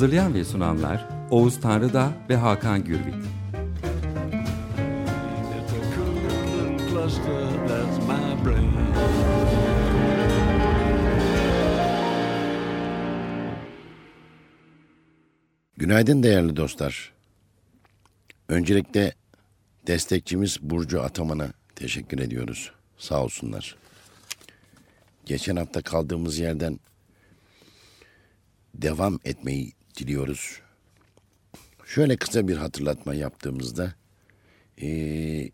Hazırlayan ve sunanlar Oğuz Tanrıda ve Hakan Gürbüz. Günaydın değerli dostlar. Öncelikle destekçimiz Burcu Ataman'a teşekkür ediyoruz. Sağ olsunlar. Geçen hafta kaldığımız yerden devam etmeyi diliyoruz. Şöyle kısa bir hatırlatma yaptığımızda eee,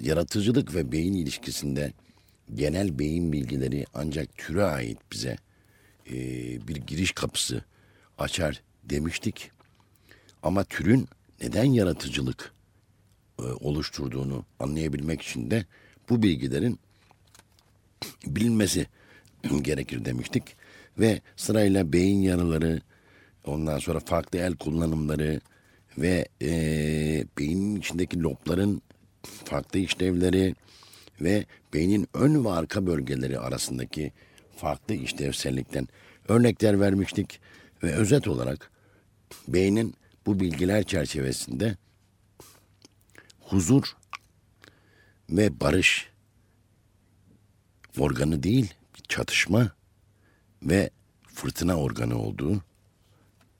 yaratıcılık ve beyin ilişkisinde genel beyin bilgileri ancak türe ait bize eee, bir giriş kapısı açar demiştik. Ama türün neden yaratıcılık e, oluşturduğunu anlayabilmek için de bu bilgilerin bilinmesi gerekir demiştik. Ve sırayla beyin yarıları, ondan sonra farklı el kullanımları ve e, beynin içindeki lobların farklı işlevleri ve beynin ön ve arka bölgeleri arasındaki farklı işlevsellikten örnekler vermiştik. Ve özet olarak beynin bu bilgiler çerçevesinde huzur ve barış organı değil, çatışma ve fırtına organı olduğu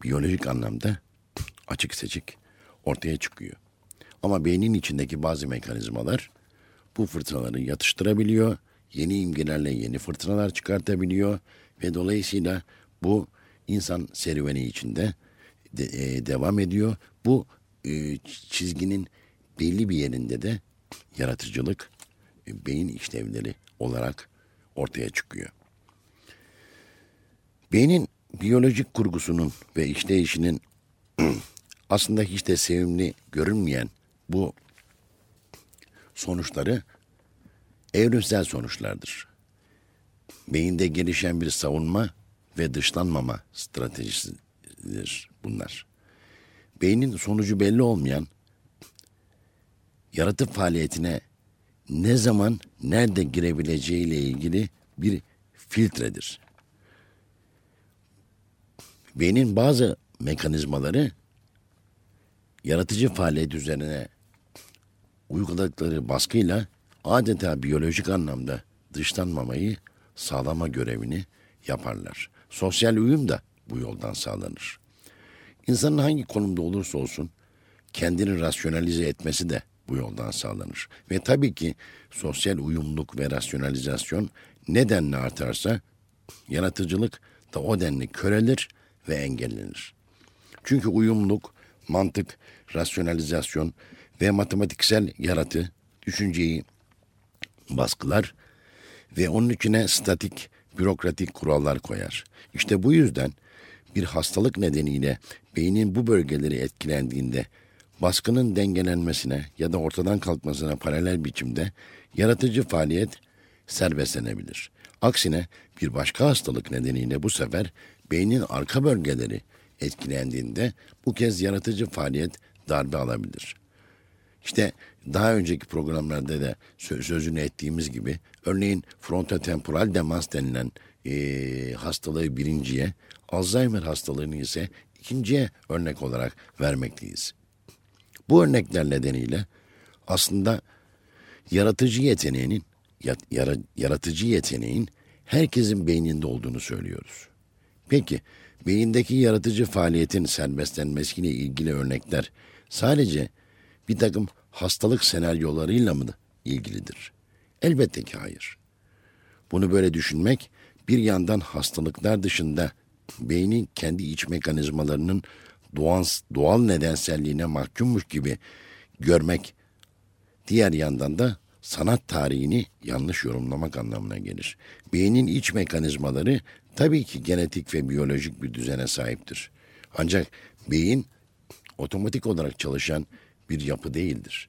biyolojik anlamda açık seçik ortaya çıkıyor. Ama beynin içindeki bazı mekanizmalar bu fırtınaları yatıştırabiliyor, yeni imgelerle yeni fırtınalar çıkartabiliyor ve dolayısıyla bu insan serüveni içinde de- e, devam ediyor. Bu e, çizginin belli bir yerinde de yaratıcılık, e, beyin işlevleri olarak ortaya çıkıyor. Beynin biyolojik kurgusunun ve işleyişinin aslında hiç de sevimli görünmeyen bu sonuçları evrimsel sonuçlardır. Beyinde gelişen bir savunma ve dışlanmama stratejisidir bunlar. Beynin sonucu belli olmayan yaratık faaliyetine ne zaman nerede girebileceğiyle ilgili bir filtredir. Beynin bazı mekanizmaları yaratıcı faaliyet üzerine uyguladıkları baskıyla adeta biyolojik anlamda dışlanmamayı sağlama görevini yaparlar. Sosyal uyum da bu yoldan sağlanır. İnsanın hangi konumda olursa olsun kendini rasyonalize etmesi de bu yoldan sağlanır. Ve tabii ki sosyal uyumluluk ve rasyonalizasyon nedenle artarsa yaratıcılık da o denli körelir ve engellenir. Çünkü uyumluluk, mantık, rasyonalizasyon ve matematiksel yaratı düşünceyi baskılar ve onun içine statik, bürokratik kurallar koyar. İşte bu yüzden bir hastalık nedeniyle beynin bu bölgeleri etkilendiğinde baskının dengelenmesine ya da ortadan kalkmasına paralel biçimde yaratıcı faaliyet serbestlenebilir. Aksine bir başka hastalık nedeniyle bu sefer beynin arka bölgeleri etkilendiğinde bu kez yaratıcı faaliyet darbe alabilir. İşte daha önceki programlarda da sö- sözünü ettiğimiz gibi örneğin frontotemporal demans denilen eee, hastalığı birinciye, Alzheimer hastalığını ise ikinciye örnek olarak vermekteyiz. Bu örnekler nedeniyle aslında yaratıcı yeteneğinin ya- yara- yaratıcı yeteneğin herkesin beyninde olduğunu söylüyoruz. Peki beyindeki yaratıcı faaliyetin serbestlenmesiyle ilgili örnekler sadece bir takım hastalık senaryolarıyla mı ilgilidir? Elbette ki hayır. Bunu böyle düşünmek bir yandan hastalıklar dışında beynin kendi iç mekanizmalarının doğal, doğal nedenselliğine mahkummuş gibi görmek diğer yandan da sanat tarihini yanlış yorumlamak anlamına gelir. Beynin iç mekanizmaları tabii ki genetik ve biyolojik bir düzene sahiptir. Ancak beyin otomatik olarak çalışan bir yapı değildir.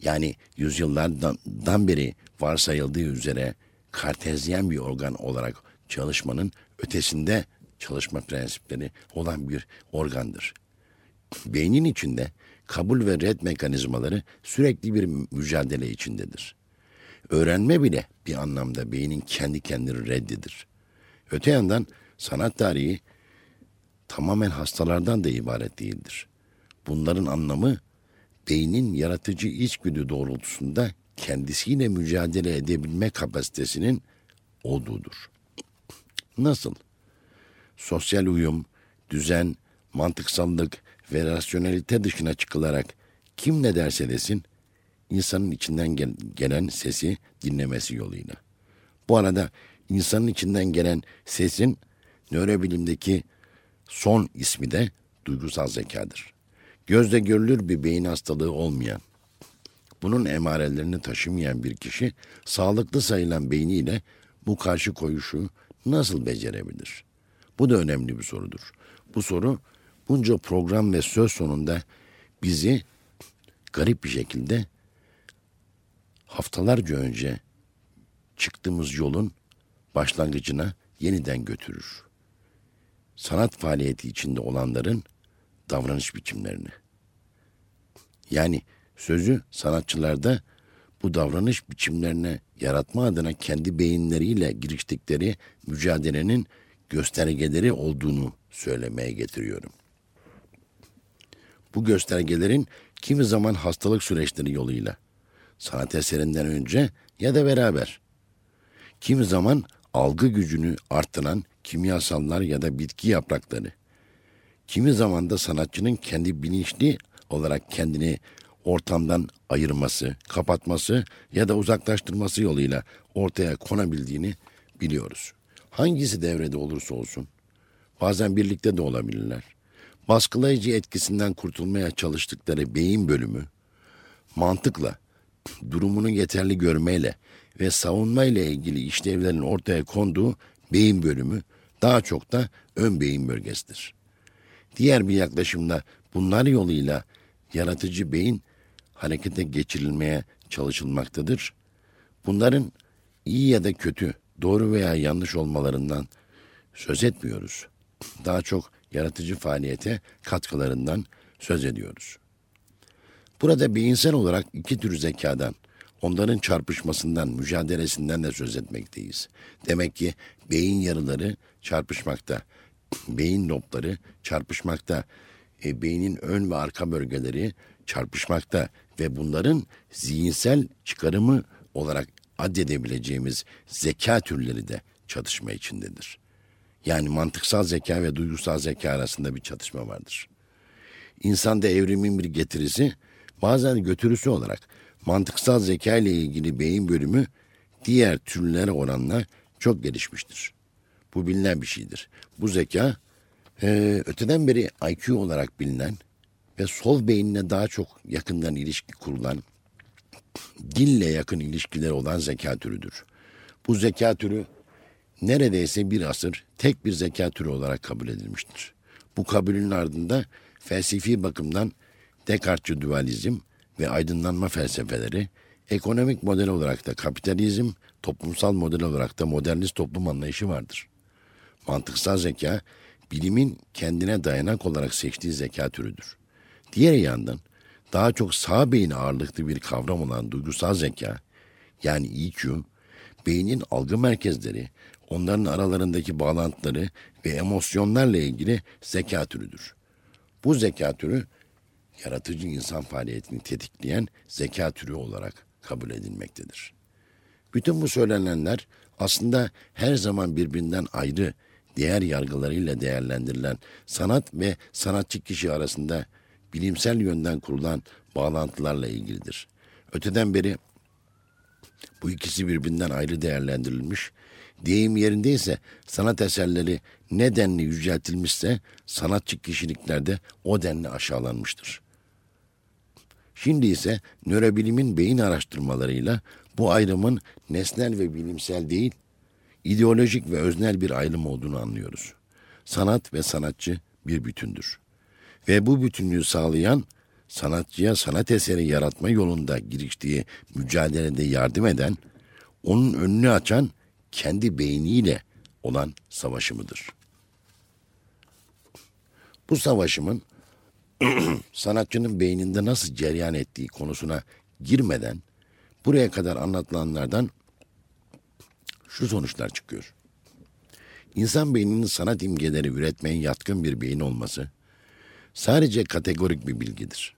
Yani yüzyıllardan beri varsayıldığı üzere kartezyen bir organ olarak çalışmanın ötesinde çalışma prensipleri olan bir organdır. Beynin içinde kabul ve red mekanizmaları sürekli bir mücadele içindedir. Öğrenme bile bir anlamda beynin kendi kendini reddidir. Öte yandan sanat tarihi tamamen hastalardan da ibaret değildir. Bunların anlamı beynin yaratıcı içgüdü doğrultusunda kendisiyle mücadele edebilme kapasitesinin olduğudur. Nasıl? Sosyal uyum, düzen, mantıksallık ve rasyonelite dışına çıkılarak kim ne derse desin insanın içinden gel- gelen sesi dinlemesi yoluyla. Bu arada insanın içinden gelen sesin nörobilimdeki son ismi de duygusal zekadır. Gözle görülür bir beyin hastalığı olmayan, bunun emarelerini taşımayan bir kişi sağlıklı sayılan beyniyle bu karşı koyuşu nasıl becerebilir? Bu da önemli bir sorudur. Bu soru bunca program ve söz sonunda bizi garip bir şekilde haftalarca önce çıktığımız yolun başlangıcına yeniden götürür. Sanat faaliyeti içinde olanların davranış biçimlerini. Yani sözü sanatçılarda bu davranış biçimlerine yaratma adına kendi beyinleriyle giriştikleri mücadelenin göstergeleri olduğunu söylemeye getiriyorum. Bu göstergelerin kimi zaman hastalık süreçleri yoluyla, sanat eserinden önce ya da beraber, kimi zaman algı gücünü arttıran kimyasallar ya da bitki yaprakları, kimi zaman da sanatçının kendi bilinçli olarak kendini ortamdan ayırması, kapatması ya da uzaklaştırması yoluyla ortaya konabildiğini biliyoruz. Hangisi devrede olursa olsun, bazen birlikte de olabilirler. Baskılayıcı etkisinden kurtulmaya çalıştıkları beyin bölümü, mantıkla, durumunu yeterli görmeyle ve savunmayla ilgili işlevlerin ortaya konduğu beyin bölümü daha çok da ön beyin bölgesidir. Diğer bir yaklaşımda bunlar yoluyla yaratıcı beyin harekete geçirilmeye çalışılmaktadır. Bunların iyi ya da kötü, doğru veya yanlış olmalarından söz etmiyoruz. Daha çok yaratıcı faaliyete katkılarından söz ediyoruz. Burada beyinsel olarak iki tür zekadan, onların çarpışmasından, mücadelesinden de söz etmekteyiz. Demek ki beyin yarıları çarpışmakta, beyin lobları çarpışmakta, e, beynin ön ve arka bölgeleri çarpışmakta ve bunların zihinsel çıkarımı olarak addedebileceğimiz zeka türleri de çatışma içindedir. Yani mantıksal zeka ve duygusal zeka arasında bir çatışma vardır. İnsanda evrimin bir getirisi, bazen götürüsü olarak mantıksal zeka ile ilgili beyin bölümü diğer türlere oranla çok gelişmiştir. Bu bilinen bir şeydir. Bu zeka e, öteden beri IQ olarak bilinen ve sol beyinle daha çok yakından ilişki kurulan, dille yakın ilişkileri olan zeka türüdür. Bu zeka türü neredeyse bir asır tek bir zeka türü olarak kabul edilmiştir. Bu kabulün ardında felsefi bakımdan Descartes'çi dualizm ve aydınlanma felsefeleri, ekonomik model olarak da kapitalizm, toplumsal model olarak da modernist toplum anlayışı vardır. Mantıksal zeka, bilimin kendine dayanak olarak seçtiği zeka türüdür. Diğer yandan daha çok sağ beyin ağırlıklı bir kavram olan duygusal zeka, yani EQ, beynin algı merkezleri, onların aralarındaki bağlantıları ve emosyonlarla ilgili zeka türüdür. Bu zeka türü yaratıcı insan faaliyetini tetikleyen zeka türü olarak kabul edilmektedir. Bütün bu söylenenler aslında her zaman birbirinden ayrı değer yargılarıyla değerlendirilen sanat ve sanatçı kişi arasında bilimsel yönden kurulan bağlantılarla ilgilidir. Öteden beri bu ikisi birbirinden ayrı değerlendirilmiş, deyim yerindeyse sanat eserleri ne denli yüceltilmişse sanatçı kişiliklerde o denli aşağılanmıştır. Şimdi ise nörobilimin beyin araştırmalarıyla bu ayrımın nesnel ve bilimsel değil, ideolojik ve öznel bir ayrım olduğunu anlıyoruz. Sanat ve sanatçı bir bütündür. Ve bu bütünlüğü sağlayan sanatçıya sanat eseri yaratma yolunda giriştiği mücadelede yardım eden, onun önünü açan kendi beyniyle olan savaşımıdır. Bu savaşımın sanatçının beyninde nasıl cereyan ettiği konusuna girmeden buraya kadar anlatılanlardan şu sonuçlar çıkıyor. İnsan beyninin sanat imgeleri üretmeye yatkın bir beyin olması sadece kategorik bir bilgidir.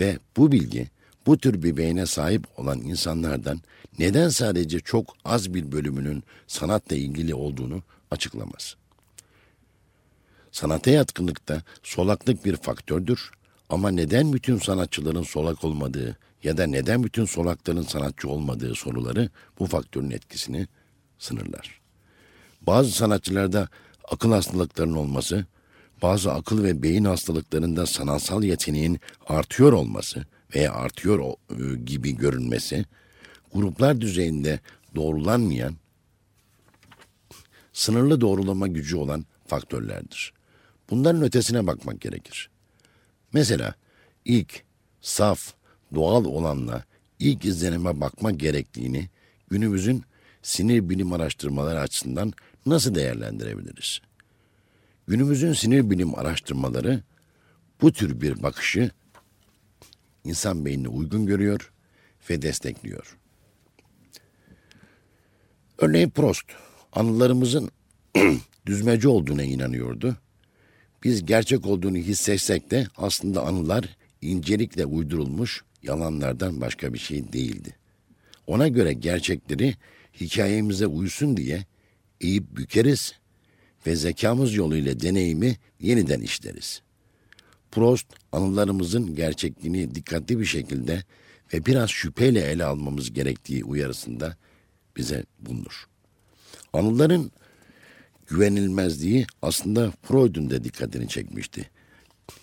Ve bu bilgi bu tür bir beyne sahip olan insanlardan neden sadece çok az bir bölümünün sanatla ilgili olduğunu açıklamaz. Sanata yatkınlıkta solaklık bir faktördür ama neden bütün sanatçıların solak olmadığı ya da neden bütün solakların sanatçı olmadığı soruları bu faktörün etkisini sınırlar. Bazı sanatçılarda akıl hastalıklarının olması, bazı akıl ve beyin hastalıklarında sanatsal yeteneğin artıyor olması veya artıyor e, gibi görünmesi, gruplar düzeyinde doğrulanmayan, sınırlı doğrulama gücü olan faktörlerdir. Bunların ötesine bakmak gerekir. Mesela ilk, saf, doğal olanla ilk izlenime bakmak gerektiğini günümüzün sinir bilim araştırmaları açısından nasıl değerlendirebiliriz? Günümüzün sinir bilim araştırmaları bu tür bir bakışı insan beynine uygun görüyor ve destekliyor. Örneğin Prost, anılarımızın düzmece olduğuna inanıyordu. Biz gerçek olduğunu hissetsek de aslında anılar incelikle uydurulmuş yalanlardan başka bir şey değildi. Ona göre gerçekleri hikayemize uysun diye eğip bükeriz ve zekamız yoluyla deneyimi yeniden işleriz. Prost anılarımızın gerçekliğini dikkatli bir şekilde ve biraz şüpheyle ele almamız gerektiği uyarısında bize bulunur. Anıların güvenilmezliği aslında Freud'un da dikkatini çekmişti.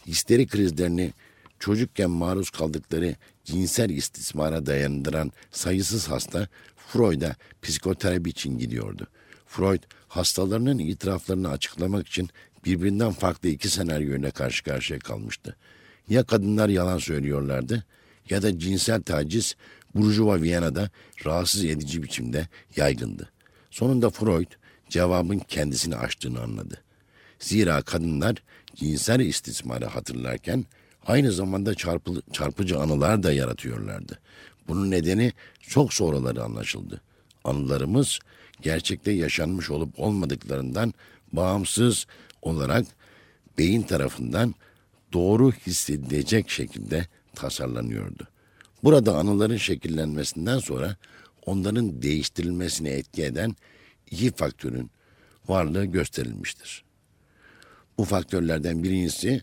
Histeri krizlerini çocukken maruz kaldıkları cinsel istismara dayandıran sayısız hasta Freud'a psikoterapi için gidiyordu. Freud hastalarının itiraflarını açıklamak için birbirinden farklı iki senaryoyla karşı karşıya kalmıştı. Ya kadınlar yalan söylüyorlardı ya da cinsel taciz Burjuva Viyana'da rahatsız edici biçimde yaygındı. Sonunda Freud cevabın kendisini açtığını anladı. Zira kadınlar cinsel istismarı hatırlarken aynı zamanda çarpı, çarpıcı anılar da yaratıyorlardı. Bunun nedeni çok sonraları anlaşıldı. Anılarımız gerçekte yaşanmış olup olmadıklarından bağımsız olarak beyin tarafından doğru hissedilecek şekilde tasarlanıyordu. Burada anıların şekillenmesinden sonra onların değiştirilmesine etki eden iki faktörün varlığı gösterilmiştir. Bu faktörlerden birincisi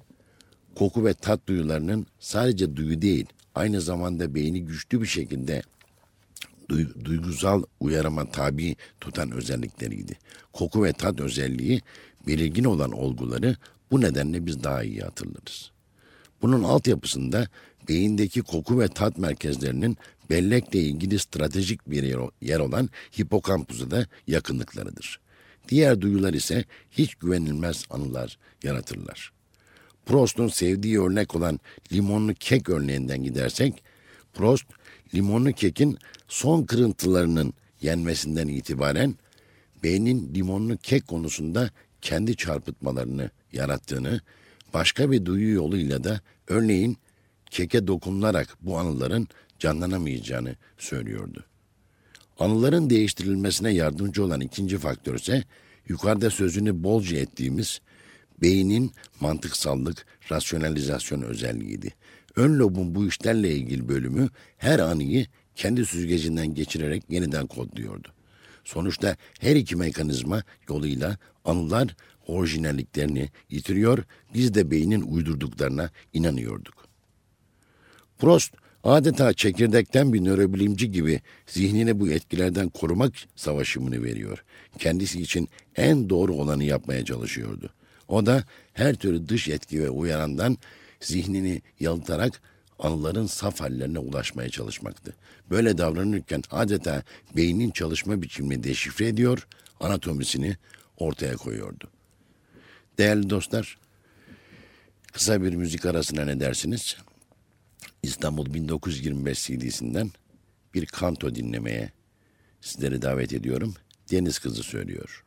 koku ve tat duyularının sadece duyu değil, aynı zamanda beyni güçlü bir şekilde duygusal uyarıma tabi tutan özellikleriydi. Koku ve tat özelliği belirgin olan olguları bu nedenle biz daha iyi hatırlarız. Bunun altyapısında beyindeki koku ve tat merkezlerinin bellekle ilgili stratejik bir yer olan hipokampusa da yakınlıklarıdır. Diğer duyular ise hiç güvenilmez anılar yaratırlar. Prost'un sevdiği örnek olan limonlu kek örneğinden gidersek, Prost limonlu kekin son kırıntılarının yenmesinden itibaren beynin limonlu kek konusunda kendi çarpıtmalarını yarattığını, başka bir duyu yoluyla da örneğin keke dokunularak bu anıların canlanamayacağını söylüyordu. Anıların değiştirilmesine yardımcı olan ikinci faktör ise yukarıda sözünü bolca ettiğimiz beynin mantıksallık, rasyonalizasyon özelliğiydi. Ön lobun bu işlerle ilgili bölümü her anıyı kendi süzgecinden geçirerek yeniden kodluyordu. Sonuçta her iki mekanizma yoluyla anılar orijinalliklerini yitiriyor, biz de beynin uydurduklarına inanıyorduk. Prost adeta çekirdekten bir nörobilimci gibi zihnini bu etkilerden korumak savaşımını veriyor. Kendisi için en doğru olanı yapmaya çalışıyordu. O da her türlü dış etki ve uyarandan zihnini yalıtarak anıların saf hallerine ulaşmaya çalışmaktı. Böyle davranırken adeta beynin çalışma biçimini deşifre ediyor, anatomisini ortaya koyuyordu. Değerli dostlar, Kısa bir müzik arasına ne dersiniz? İstanbul 1925 CD'sinden bir kanto dinlemeye sizleri davet ediyorum. Deniz Kızı söylüyor.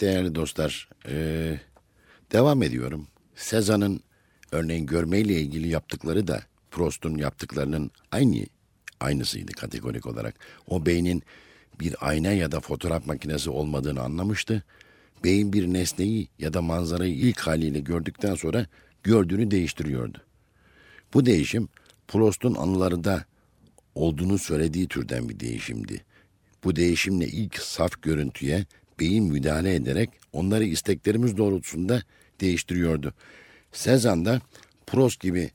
Değerli dostlar, eee, devam ediyorum. Sezan'ın örneğin görmeyle ilgili yaptıkları da Proust'un yaptıklarının aynı aynısıydı kategorik olarak. O beynin bir ayna ya da fotoğraf makinesi olmadığını anlamıştı. Beyin bir nesneyi ya da manzarayı ilk haliyle gördükten sonra gördüğünü değiştiriyordu. Bu değişim Proust'un anılarında olduğunu söylediği türden bir değişimdi. Bu değişimle ilk saf görüntüye beyin müdahale ederek onları isteklerimiz doğrultusunda değiştiriyordu. Sezan da Proust gibi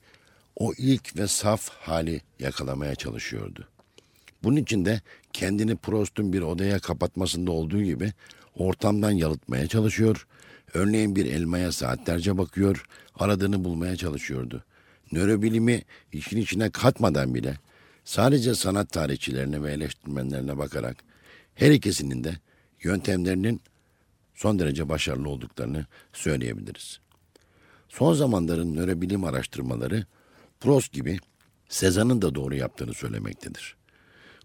o ilk ve saf hali yakalamaya çalışıyordu. Bunun için de kendini Proust'un bir odaya kapatmasında olduğu gibi ortamdan yalıtmaya çalışıyor. Örneğin bir elmaya saatlerce bakıyor, aradığını bulmaya çalışıyordu. Nörobilimi işin içine katmadan bile sadece sanat tarihçilerine ve eleştirmenlerine bakarak her ikisinin de yöntemlerinin son derece başarılı olduklarını söyleyebiliriz. Son zamanların nörobilim araştırmaları Proust gibi Sezan'ın da doğru yaptığını söylemektedir.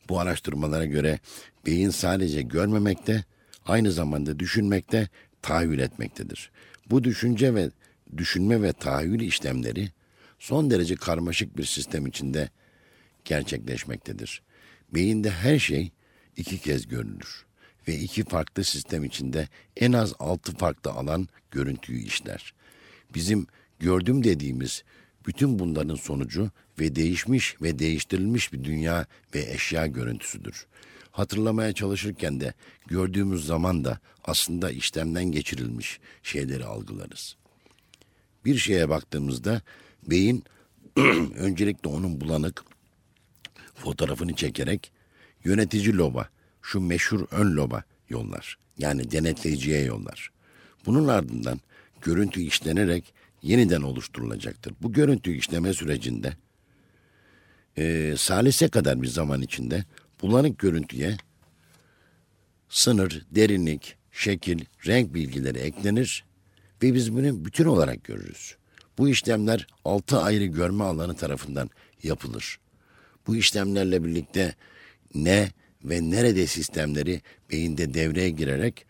Bu araştırmalara göre beyin sadece görmemekte, aynı zamanda düşünmekte, tahayyül etmektedir. Bu düşünce ve düşünme ve tahayyül işlemleri son derece karmaşık bir sistem içinde gerçekleşmektedir. Beyinde her şey iki kez görülür ve iki farklı sistem içinde en az altı farklı alan görüntüyü işler. Bizim gördüm dediğimiz bütün bunların sonucu ve değişmiş ve değiştirilmiş bir dünya ve eşya görüntüsüdür. Hatırlamaya çalışırken de gördüğümüz zaman da aslında işlemden geçirilmiş şeyleri algılarız. Bir şeye baktığımızda beyin öncelikle onun bulanık fotoğrafını çekerek yönetici loba, şu meşhur ön loba yollar. Yani denetleyiciye yollar. Bunun ardından görüntü işlenerek yeniden oluşturulacaktır. Bu görüntü işleme sürecinde e, salise kadar bir zaman içinde bulanık görüntüye sınır, derinlik, şekil, renk bilgileri eklenir ve biz bunu bütün olarak görürüz. Bu işlemler altı ayrı görme alanı tarafından yapılır. Bu işlemlerle birlikte ne ve nerede sistemleri beyinde devreye girerek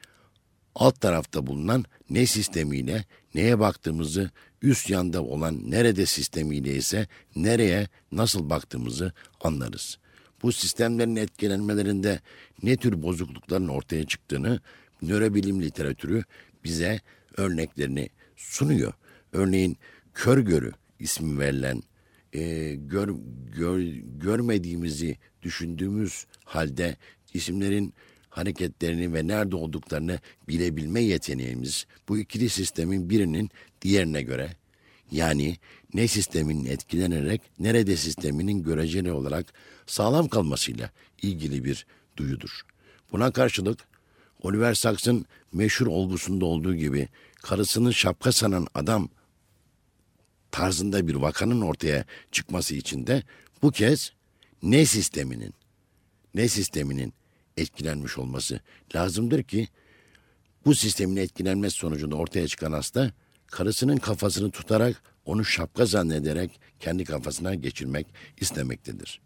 alt tarafta bulunan ne sistemiyle neye baktığımızı üst yanda olan nerede sistemiyle ise nereye nasıl baktığımızı anlarız. Bu sistemlerin etkilenmelerinde ne tür bozuklukların ortaya çıktığını nörobilim literatürü bize örneklerini sunuyor. Örneğin kör görü ismi verilen e, gör, gör, görmediğimizi düşündüğümüz halde isimlerin hareketlerini ve nerede olduklarını bilebilme yeteneğimiz bu ikili sistemin birinin diğerine göre yani ne sisteminin etkilenerek nerede sisteminin göreceli olarak sağlam kalmasıyla ilgili bir duyudur. Buna karşılık Oliver Sacks'ın meşhur olgusunda olduğu gibi karısını şapka sanan adam tarzında bir vakanın ortaya çıkması için de bu kez ne sisteminin ne sisteminin etkilenmiş olması lazımdır ki bu sistemin etkilenmesi sonucunda ortaya çıkan hasta karısının kafasını tutarak onu şapka zannederek kendi kafasına geçirmek istemektedir.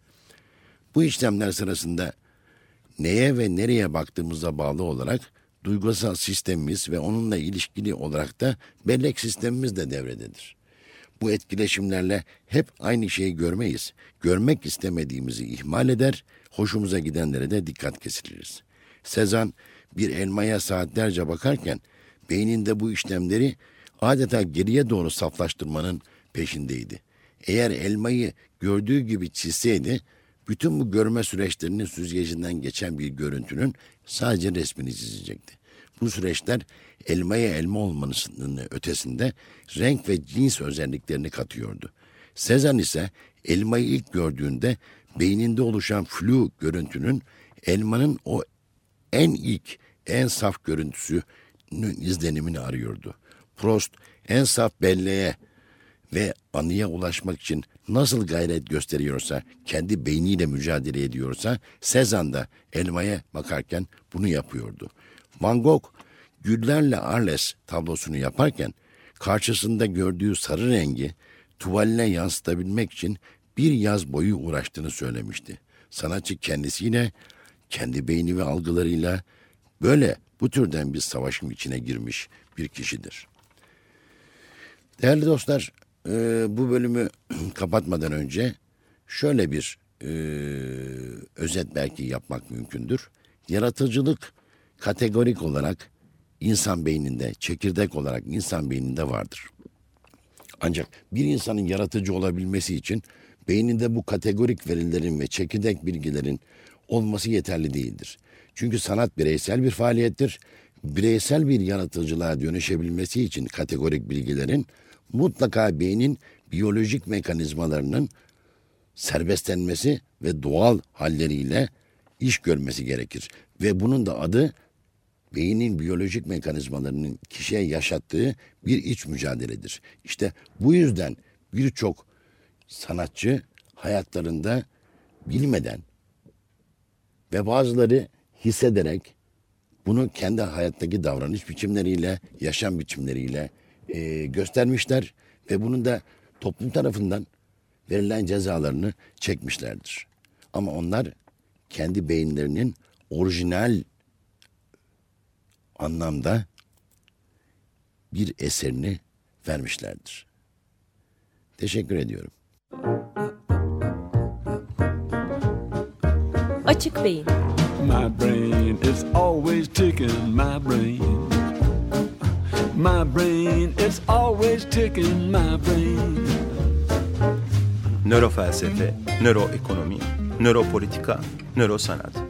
Bu işlemler sırasında neye ve nereye baktığımıza bağlı olarak duygusal sistemimiz ve onunla ilişkili olarak da bellek sistemimiz de devrededir. Bu etkileşimlerle hep aynı şeyi görmeyiz. Görmek istemediğimizi ihmal eder, hoşumuza gidenlere de dikkat kesiliriz. Sezan bir elmaya saatlerce bakarken beyninde bu işlemleri adeta geriye doğru saflaştırmanın peşindeydi. Eğer elmayı gördüğü gibi çizseydi, bütün bu görme süreçlerinin süzgecinden geçen bir görüntünün sadece resmini çizecekti. Bu süreçler elmaya elma olmasının ötesinde renk ve cins özelliklerini katıyordu. Sezan ise elmayı ilk gördüğünde beyninde oluşan flu görüntünün elmanın o en ilk, en saf görüntüsünün izlenimini arıyordu. Prost en saf belleğe ve anıya ulaşmak için nasıl gayret gösteriyorsa, kendi beyniyle mücadele ediyorsa, Sezan da elmaya bakarken bunu yapıyordu. Van Gogh, Güllerle Arles tablosunu yaparken, karşısında gördüğü sarı rengi tuvaline yansıtabilmek için bir yaz boyu uğraştığını söylemişti. Sanatçı kendisiyle, kendi beyni ve algılarıyla böyle bu türden bir savaşın içine girmiş bir kişidir. Değerli dostlar, e, bu bölümü kapatmadan önce şöyle bir e, özet belki yapmak mümkündür. Yaratıcılık kategorik olarak insan beyninde, çekirdek olarak insan beyninde vardır. Ancak bir insanın yaratıcı olabilmesi için beyninde bu kategorik verilerin ve çekirdek bilgilerin olması yeterli değildir. Çünkü sanat bireysel bir faaliyettir. Bireysel bir yaratıcılığa dönüşebilmesi için kategorik bilgilerin mutlaka beynin biyolojik mekanizmalarının serbestlenmesi ve doğal halleriyle iş görmesi gerekir. Ve bunun da adı beynin biyolojik mekanizmalarının kişiye yaşattığı bir iç mücadeledir. İşte bu yüzden birçok sanatçı hayatlarında bilmeden ve bazıları hissederek bunu kendi hayattaki davranış biçimleriyle, yaşam biçimleriyle e, göstermişler ve bunun da toplum tarafından verilen cezalarını çekmişlerdir. Ama onlar kendi beyinlerinin orijinal anlamda bir eserini vermişlerdir. Teşekkür ediyorum. Açık Beyin My brain is always ticking, my brain. My brain is always ticking, my brain. Nörofelsefe, nöroekonomi, nöropolitika, nörosanat.